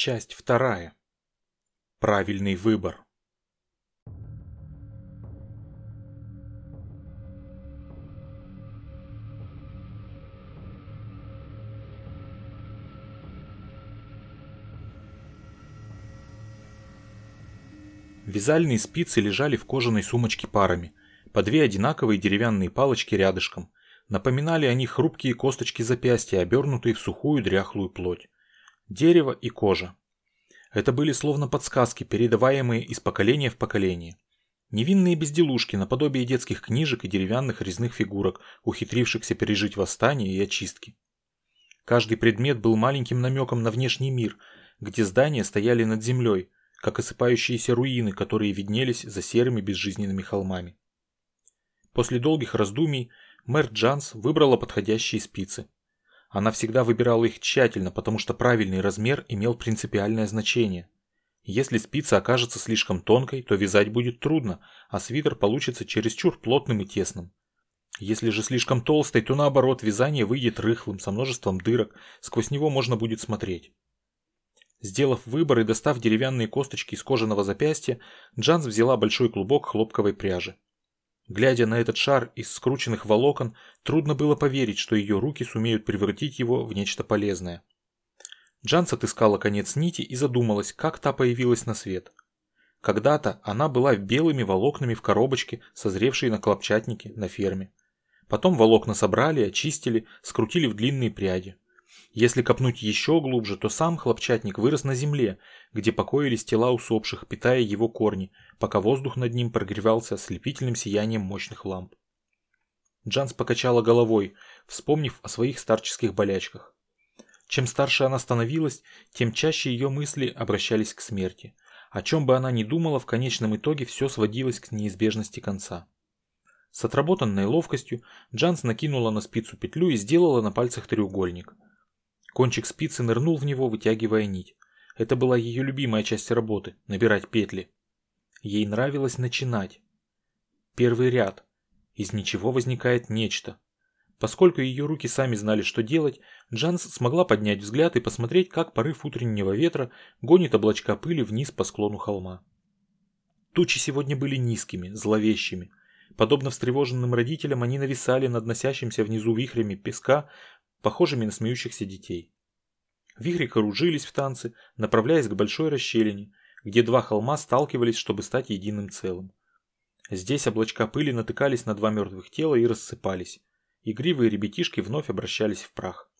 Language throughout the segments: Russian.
Часть вторая. Правильный выбор. Вязальные спицы лежали в кожаной сумочке парами, по две одинаковые деревянные палочки рядышком. Напоминали они хрупкие косточки запястья, обернутые в сухую дряхлую плоть. Дерево и кожа. Это были словно подсказки, передаваемые из поколения в поколение. Невинные безделушки, наподобие детских книжек и деревянных резных фигурок, ухитрившихся пережить восстание и очистки. Каждый предмет был маленьким намеком на внешний мир, где здания стояли над землей, как осыпающиеся руины, которые виднелись за серыми безжизненными холмами. После долгих раздумий мэр Джанс выбрала подходящие спицы. Она всегда выбирала их тщательно, потому что правильный размер имел принципиальное значение. Если спица окажется слишком тонкой, то вязать будет трудно, а свитер получится чересчур плотным и тесным. Если же слишком толстой, то наоборот, вязание выйдет рыхлым, со множеством дырок, сквозь него можно будет смотреть. Сделав выбор и достав деревянные косточки из кожаного запястья, Джанс взяла большой клубок хлопковой пряжи. Глядя на этот шар из скрученных волокон, трудно было поверить, что ее руки сумеют превратить его в нечто полезное. Джанс отыскала конец нити и задумалась, как та появилась на свет. Когда-то она была белыми волокнами в коробочке, созревшей на клопчатнике на ферме. Потом волокна собрали, очистили, скрутили в длинные пряди. Если копнуть еще глубже, то сам хлопчатник вырос на земле, где покоились тела усопших, питая его корни, пока воздух над ним прогревался ослепительным сиянием мощных ламп. Джанс покачала головой, вспомнив о своих старческих болячках. Чем старше она становилась, тем чаще ее мысли обращались к смерти. О чем бы она ни думала, в конечном итоге все сводилось к неизбежности конца. С отработанной ловкостью Джанс накинула на спицу петлю и сделала на пальцах треугольник – Кончик спицы нырнул в него, вытягивая нить. Это была ее любимая часть работы – набирать петли. Ей нравилось начинать. Первый ряд. Из ничего возникает нечто. Поскольку ее руки сами знали, что делать, Джанс смогла поднять взгляд и посмотреть, как порыв утреннего ветра гонит облачка пыли вниз по склону холма. Тучи сегодня были низкими, зловещими. Подобно встревоженным родителям, они нависали над носящимся внизу вихрями песка, похожими на смеющихся детей. Вихри кружились в танце, направляясь к большой расщелине, где два холма сталкивались, чтобы стать единым целым. Здесь облачка пыли натыкались на два мертвых тела и рассыпались. Игривые ребятишки вновь обращались в прах.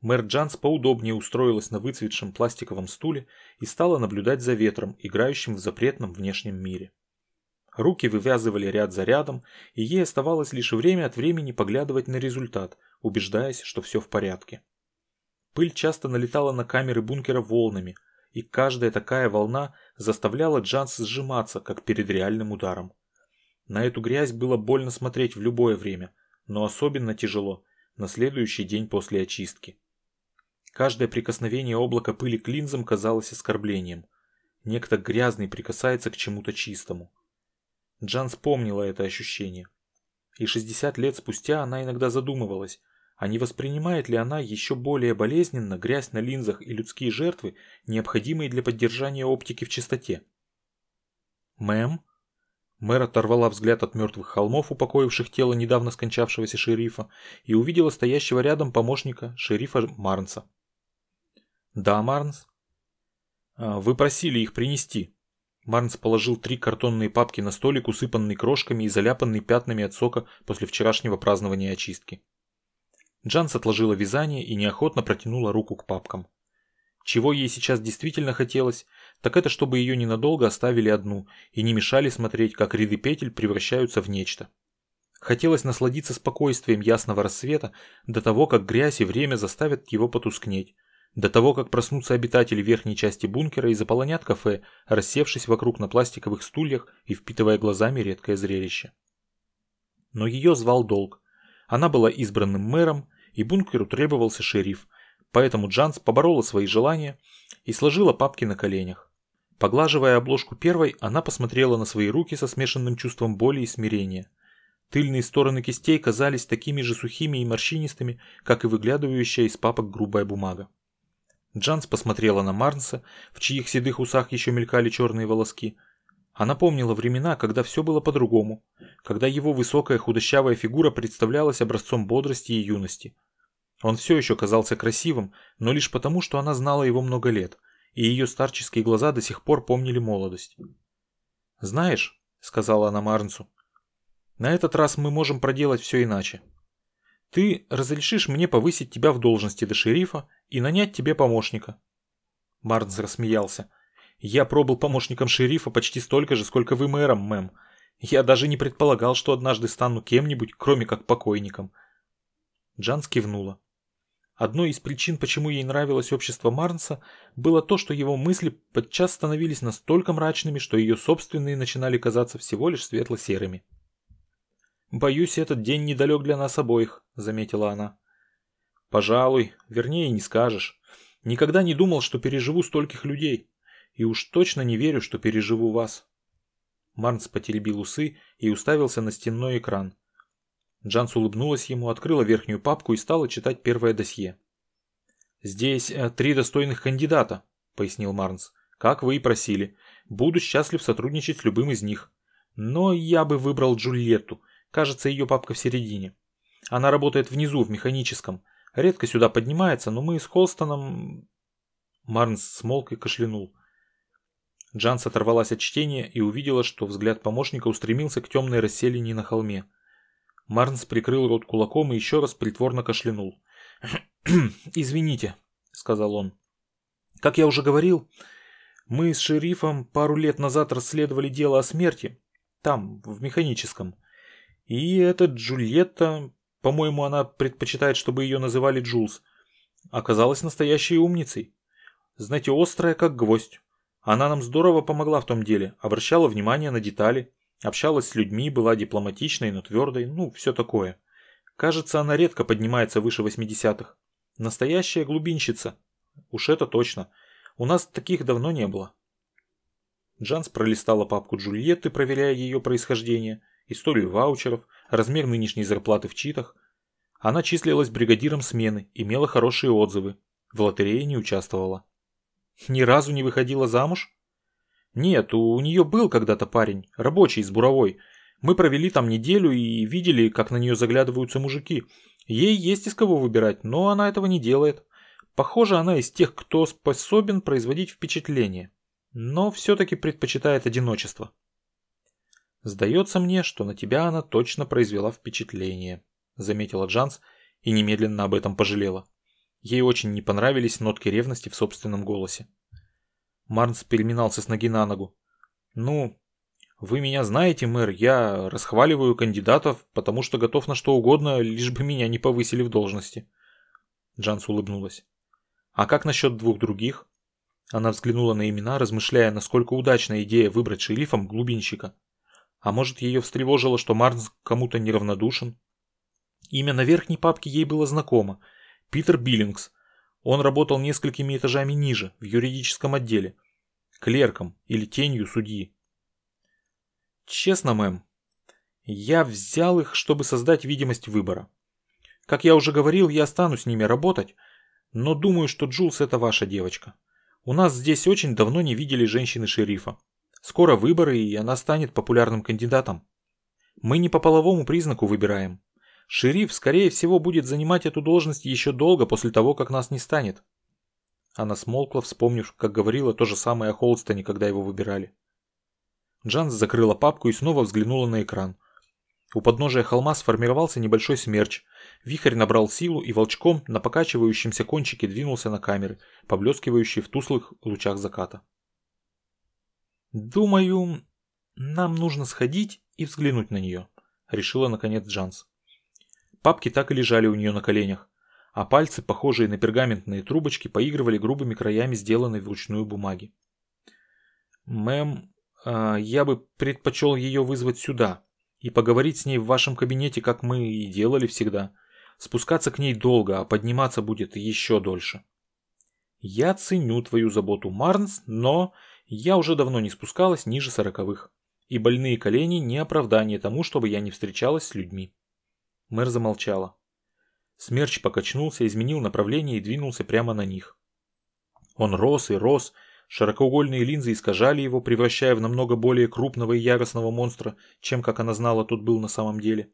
Мэр Джанс поудобнее устроилась на выцветшем пластиковом стуле и стала наблюдать за ветром, играющим в запретном внешнем мире. Руки вывязывали ряд за рядом, и ей оставалось лишь время от времени поглядывать на результат, убеждаясь, что все в порядке. Пыль часто налетала на камеры бункера волнами, и каждая такая волна заставляла Джанс сжиматься, как перед реальным ударом. На эту грязь было больно смотреть в любое время, но особенно тяжело на следующий день после очистки. Каждое прикосновение облака пыли к линзам казалось оскорблением. Некто грязный прикасается к чему-то чистому. Джан вспомнила это ощущение. И 60 лет спустя она иногда задумывалась, а не воспринимает ли она еще более болезненно грязь на линзах и людские жертвы, необходимые для поддержания оптики в чистоте. «Мэм?» Мэр оторвала взгляд от мертвых холмов, упокоивших тело недавно скончавшегося шерифа, и увидела стоящего рядом помощника, шерифа Марнса. «Да, Марнс?» «А, «Вы просили их принести», Марнс положил три картонные папки на столик, усыпанный крошками и заляпанный пятнами от сока после вчерашнего празднования очистки. Джанс отложила вязание и неохотно протянула руку к папкам. Чего ей сейчас действительно хотелось, так это чтобы ее ненадолго оставили одну и не мешали смотреть, как ряды петель превращаются в нечто. Хотелось насладиться спокойствием ясного рассвета до того, как грязь и время заставят его потускнеть, до того, как проснутся обитатели верхней части бункера и заполонят кафе, рассевшись вокруг на пластиковых стульях и впитывая глазами редкое зрелище. Но ее звал долг. Она была избранным мэром, и бункеру требовался шериф, поэтому Джанс поборола свои желания и сложила папки на коленях. Поглаживая обложку первой, она посмотрела на свои руки со смешанным чувством боли и смирения. Тыльные стороны кистей казались такими же сухими и морщинистыми, как и выглядывающая из папок грубая бумага. Джанс посмотрела на Марнса, в чьих седых усах еще мелькали черные волоски. Она помнила времена, когда все было по-другому, когда его высокая худощавая фигура представлялась образцом бодрости и юности. Он все еще казался красивым, но лишь потому, что она знала его много лет, и ее старческие глаза до сих пор помнили молодость. «Знаешь», — сказала она Марнсу, — «на этот раз мы можем проделать все иначе. Ты разрешишь мне повысить тебя в должности до шерифа и нанять тебе помощника». Марнс рассмеялся. «Я пробыл помощником шерифа почти столько же, сколько вы мэром, мэм. Я даже не предполагал, что однажды стану кем-нибудь, кроме как покойником». Джанс кивнула. Одной из причин, почему ей нравилось общество Марнса, было то, что его мысли подчас становились настолько мрачными, что ее собственные начинали казаться всего лишь светло-серыми. «Боюсь, этот день недалек для нас обоих», — заметила она. «Пожалуй, вернее, не скажешь. Никогда не думал, что переживу стольких людей. И уж точно не верю, что переживу вас». Марнс потеребил усы и уставился на стенной экран. Джанс улыбнулась ему, открыла верхнюю папку и стала читать первое досье. «Здесь э, три достойных кандидата», — пояснил Марнс. «Как вы и просили. Буду счастлив сотрудничать с любым из них. Но я бы выбрал Джульетту. Кажется, ее папка в середине. Она работает внизу, в механическом. Редко сюда поднимается, но мы с Холстоном...» Марнс смолк и кашлянул. Джанс оторвалась от чтения и увидела, что взгляд помощника устремился к темной расселине на холме. Марнс прикрыл рот кулаком и еще раз притворно кашлянул. «Извините», — сказал он. «Как я уже говорил, мы с шерифом пару лет назад расследовали дело о смерти. Там, в механическом. И эта Джульетта, по-моему, она предпочитает, чтобы ее называли Джулс, оказалась настоящей умницей. Знаете, острая, как гвоздь. Она нам здорово помогла в том деле, обращала внимание на детали. Общалась с людьми, была дипломатичной, но твердой, ну, все такое. Кажется, она редко поднимается выше 80-х. Настоящая глубинщица. Уж это точно. У нас таких давно не было. Джанс пролистала папку Джульетты, проверяя ее происхождение, историю ваучеров, размер нынешней зарплаты в читах. Она числилась бригадиром смены, имела хорошие отзывы. В лотерее не участвовала. Ни разу не выходила замуж? Нет, у нее был когда-то парень, рабочий из буровой. Мы провели там неделю и видели, как на нее заглядываются мужики. Ей есть из кого выбирать, но она этого не делает. Похоже, она из тех, кто способен производить впечатление. Но все-таки предпочитает одиночество. Сдается мне, что на тебя она точно произвела впечатление, заметила Джанс и немедленно об этом пожалела. Ей очень не понравились нотки ревности в собственном голосе. Марнс переминался с ноги на ногу. «Ну, вы меня знаете, мэр, я расхваливаю кандидатов, потому что готов на что угодно, лишь бы меня не повысили в должности». Джанс улыбнулась. «А как насчет двух других?» Она взглянула на имена, размышляя, насколько удачная идея выбрать шерифом глубинщика. А может, ее встревожило, что Марнс кому-то неравнодушен? Имя на верхней папке ей было знакомо. Питер Биллингс, он работал несколькими этажами ниже, в юридическом отделе, клерком или тенью судьи. Честно, мэм, я взял их, чтобы создать видимость выбора. Как я уже говорил, я стану с ними работать, но думаю, что Джулс это ваша девочка. У нас здесь очень давно не видели женщины-шерифа. Скоро выборы, и она станет популярным кандидатом. Мы не по половому признаку выбираем. Шериф, скорее всего, будет занимать эту должность еще долго после того, как нас не станет. Она смолкла, вспомнив, как говорила то же самое о Холстоне, когда его выбирали. Джанс закрыла папку и снова взглянула на экран. У подножия холма сформировался небольшой смерч. Вихрь набрал силу и волчком на покачивающемся кончике двинулся на камеры, поблескивающие в туслых лучах заката. «Думаю, нам нужно сходить и взглянуть на нее», — решила наконец Джанс. Папки так и лежали у нее на коленях, а пальцы, похожие на пергаментные трубочки, поигрывали грубыми краями сделанной вручную бумаги. «Мэм, э, я бы предпочел ее вызвать сюда и поговорить с ней в вашем кабинете, как мы и делали всегда. Спускаться к ней долго, а подниматься будет еще дольше». «Я ценю твою заботу, Марнс, но я уже давно не спускалась ниже сороковых, и больные колени не оправдание тому, чтобы я не встречалась с людьми». Мэр замолчала. Смерч покачнулся, изменил направление и двинулся прямо на них. Он рос и рос, широкоугольные линзы искажали его, превращая в намного более крупного и яростного монстра, чем, как она знала, тот был на самом деле.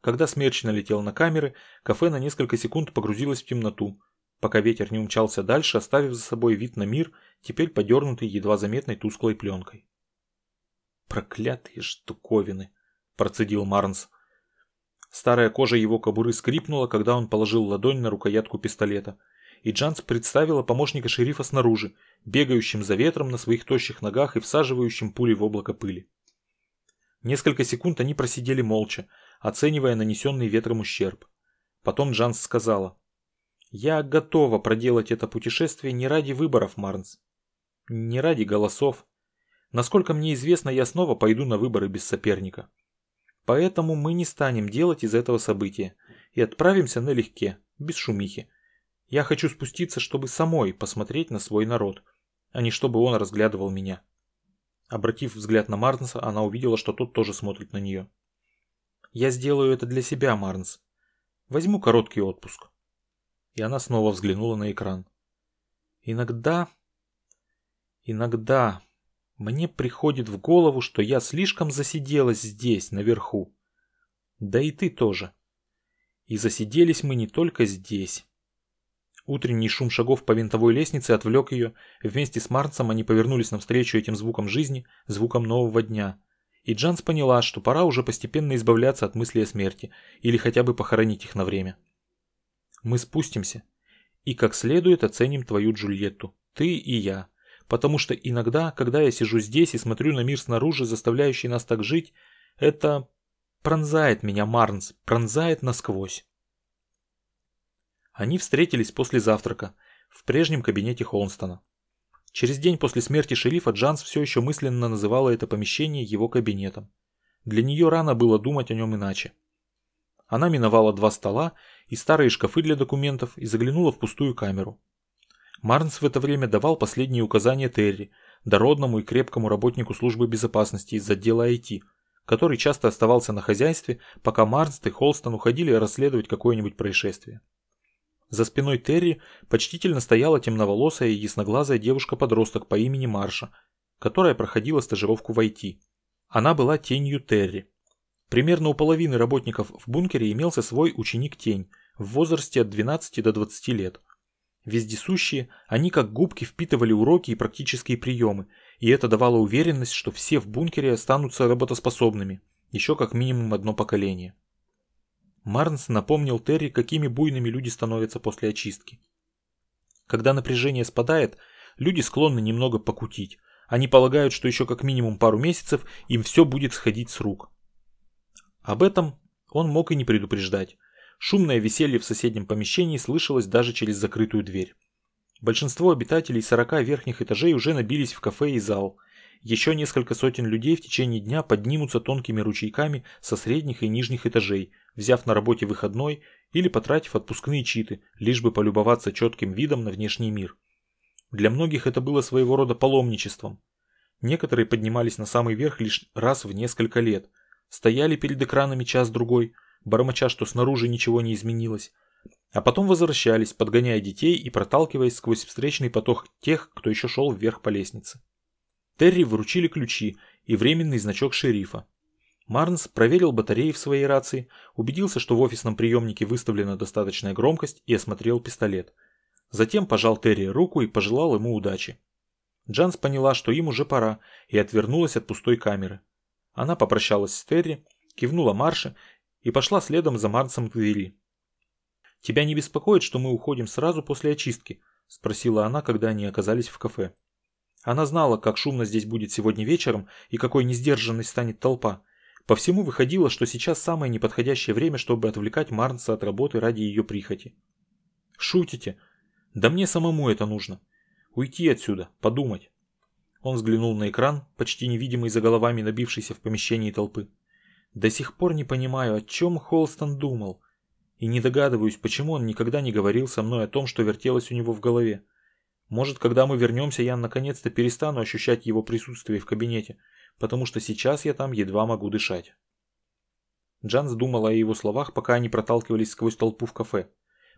Когда смерч налетел на камеры, кафе на несколько секунд погрузилось в темноту, пока ветер не умчался дальше, оставив за собой вид на мир, теперь подернутый едва заметной тусклой пленкой. «Проклятые штуковины!» – процедил Марнс. Старая кожа его кобуры скрипнула, когда он положил ладонь на рукоятку пистолета, и Джанс представила помощника шерифа снаружи, бегающим за ветром на своих тощих ногах и всаживающим пули в облако пыли. Несколько секунд они просидели молча, оценивая нанесенный ветром ущерб. Потом Джанс сказала. «Я готова проделать это путешествие не ради выборов, Марнс. Не ради голосов. Насколько мне известно, я снова пойду на выборы без соперника. Поэтому мы не станем делать из этого события и отправимся налегке, без шумихи. Я хочу спуститься, чтобы самой посмотреть на свой народ, а не чтобы он разглядывал меня». Обратив взгляд на Марнса, она увидела, что тот тоже смотрит на нее. Я сделаю это для себя, Марнс. Возьму короткий отпуск. И она снова взглянула на экран. Иногда... Иногда... Мне приходит в голову, что я слишком засиделась здесь, наверху. Да и ты тоже. И засиделись мы не только здесь. Утренний шум шагов по винтовой лестнице отвлек ее. Вместе с Марнсом они повернулись навстречу этим звукам жизни, звукам нового дня и Джанс поняла, что пора уже постепенно избавляться от мысли о смерти или хотя бы похоронить их на время. Мы спустимся и как следует оценим твою Джульетту, ты и я, потому что иногда, когда я сижу здесь и смотрю на мир снаружи, заставляющий нас так жить, это пронзает меня Марнс, пронзает насквозь. Они встретились после завтрака в прежнем кабинете Холмстона. Через день после смерти шерифа Джанс все еще мысленно называла это помещение его кабинетом. Для нее рано было думать о нем иначе. Она миновала два стола и старые шкафы для документов и заглянула в пустую камеру. Марнс в это время давал последние указания Терри, дородному и крепкому работнику службы безопасности из отдела IT, который часто оставался на хозяйстве, пока Марнс и Холстон уходили расследовать какое-нибудь происшествие. За спиной Терри почтительно стояла темноволосая и ясноглазая девушка-подросток по имени Марша, которая проходила стажировку в IT. Она была тенью Терри. Примерно у половины работников в бункере имелся свой ученик-тень в возрасте от 12 до 20 лет. Вездесущие, они как губки впитывали уроки и практические приемы, и это давало уверенность, что все в бункере останутся работоспособными, еще как минимум одно поколение. Марнс напомнил Терри, какими буйными люди становятся после очистки. Когда напряжение спадает, люди склонны немного покутить. Они полагают, что еще как минимум пару месяцев им все будет сходить с рук. Об этом он мог и не предупреждать. Шумное веселье в соседнем помещении слышалось даже через закрытую дверь. Большинство обитателей 40 верхних этажей уже набились в кафе и зал. Еще несколько сотен людей в течение дня поднимутся тонкими ручейками со средних и нижних этажей, взяв на работе выходной или потратив отпускные читы, лишь бы полюбоваться четким видом на внешний мир. Для многих это было своего рода паломничеством. Некоторые поднимались на самый верх лишь раз в несколько лет, стояли перед экранами час-другой, бормоча, что снаружи ничего не изменилось, а потом возвращались, подгоняя детей и проталкиваясь сквозь встречный поток тех, кто еще шел вверх по лестнице. Терри вручили ключи и временный значок шерифа, Марнс проверил батареи в своей рации, убедился, что в офисном приемнике выставлена достаточная громкость и осмотрел пистолет. Затем пожал Терри руку и пожелал ему удачи. Джанс поняла, что им уже пора, и отвернулась от пустой камеры. Она попрощалась с Терри, кивнула Марше и пошла следом за Марнсом к двери. «Тебя не беспокоит, что мы уходим сразу после очистки?» – спросила она, когда они оказались в кафе. Она знала, как шумно здесь будет сегодня вечером и какой несдержанной станет толпа – по всему выходило, что сейчас самое неподходящее время, чтобы отвлекать Марнса от работы ради ее прихоти. «Шутите? Да мне самому это нужно. Уйти отсюда, подумать». Он взглянул на экран, почти невидимый за головами набившейся в помещении толпы. До сих пор не понимаю, о чем Холстон думал. И не догадываюсь, почему он никогда не говорил со мной о том, что вертелось у него в голове. Может, когда мы вернемся, я наконец-то перестану ощущать его присутствие в кабинете, потому что сейчас я там едва могу дышать. Джанс думала о его словах, пока они проталкивались сквозь толпу в кафе.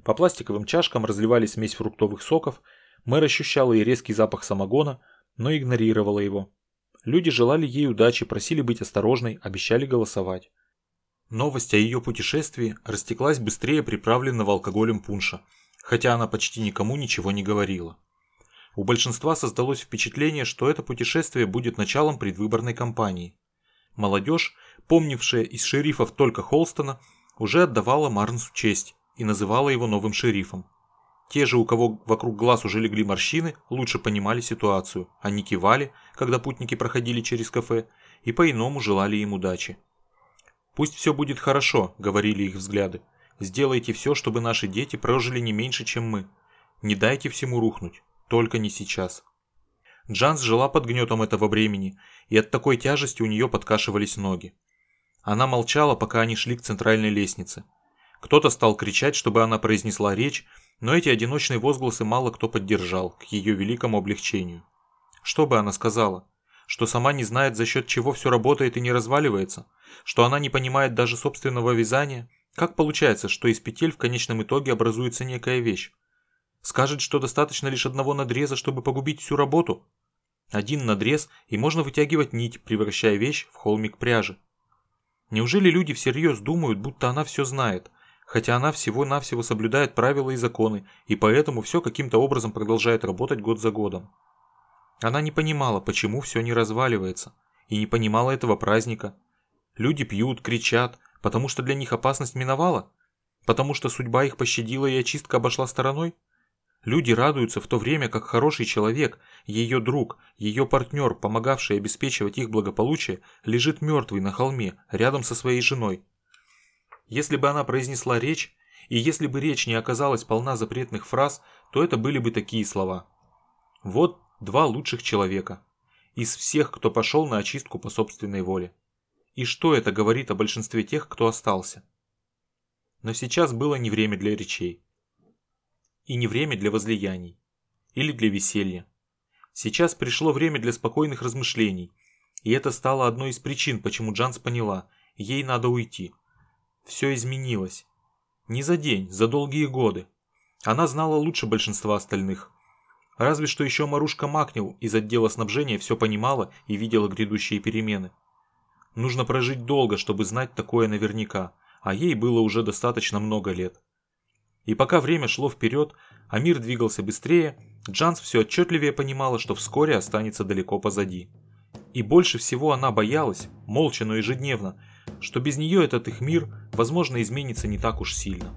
По пластиковым чашкам разливали смесь фруктовых соков, Мэр ощущала и резкий запах самогона, но игнорировала его. Люди желали ей удачи, просили быть осторожной, обещали голосовать. Новость о ее путешествии растеклась быстрее приправленного алкоголем пунша, хотя она почти никому ничего не говорила. У большинства создалось впечатление, что это путешествие будет началом предвыборной кампании. Молодежь, помнившая из шерифов только Холстона, уже отдавала Марнсу честь и называла его новым шерифом. Те же, у кого вокруг глаз уже легли морщины, лучше понимали ситуацию. Они кивали, когда путники проходили через кафе, и по-иному желали им удачи. «Пусть все будет хорошо», — говорили их взгляды. «Сделайте все, чтобы наши дети прожили не меньше, чем мы. Не дайте всему рухнуть, только не сейчас». Джанс жила под гнетом этого бремени, и от такой тяжести у нее подкашивались ноги. Она молчала, пока они шли к центральной лестнице. Кто-то стал кричать, чтобы она произнесла речь, но эти одиночные возгласы мало кто поддержал, к ее великому облегчению. Что бы она сказала? Что сама не знает, за счет чего все работает и не разваливается? Что она не понимает даже собственного вязания? Как получается, что из петель в конечном итоге образуется некая вещь? Скажет, что достаточно лишь одного надреза, чтобы погубить всю работу? Один надрез, и можно вытягивать нить, превращая вещь в холмик пряжи. Неужели люди всерьез думают, будто она все знает, хотя она всего-навсего соблюдает правила и законы, и поэтому все каким-то образом продолжает работать год за годом? Она не понимала, почему все не разваливается, и не понимала этого праздника. Люди пьют, кричат, потому что для них опасность миновала? Потому что судьба их пощадила и очистка обошла стороной? Люди радуются в то время, как хороший человек, ее друг, ее партнер, помогавший обеспечивать их благополучие, лежит мертвый на холме, рядом со своей женой. Если бы она произнесла речь, и если бы речь не оказалась полна запретных фраз, то это были бы такие слова. Вот Два лучших человека. Из всех, кто пошел на очистку по собственной воле. И что это говорит о большинстве тех, кто остался? Но сейчас было не время для речей. И не время для возлияний. Или для веселья. Сейчас пришло время для спокойных размышлений. И это стало одной из причин, почему Джанс поняла, ей надо уйти. Все изменилось. Не за день, за долгие годы. Она знала лучше большинства остальных. Разве что еще Марушка Макнил из отдела снабжения все понимала и видела грядущие перемены. Нужно прожить долго, чтобы знать такое наверняка, а ей было уже достаточно много лет. И пока время шло вперед, а мир двигался быстрее, Джанс все отчетливее понимала, что вскоре останется далеко позади. И больше всего она боялась, молча, но ежедневно, что без нее этот их мир, возможно, изменится не так уж сильно.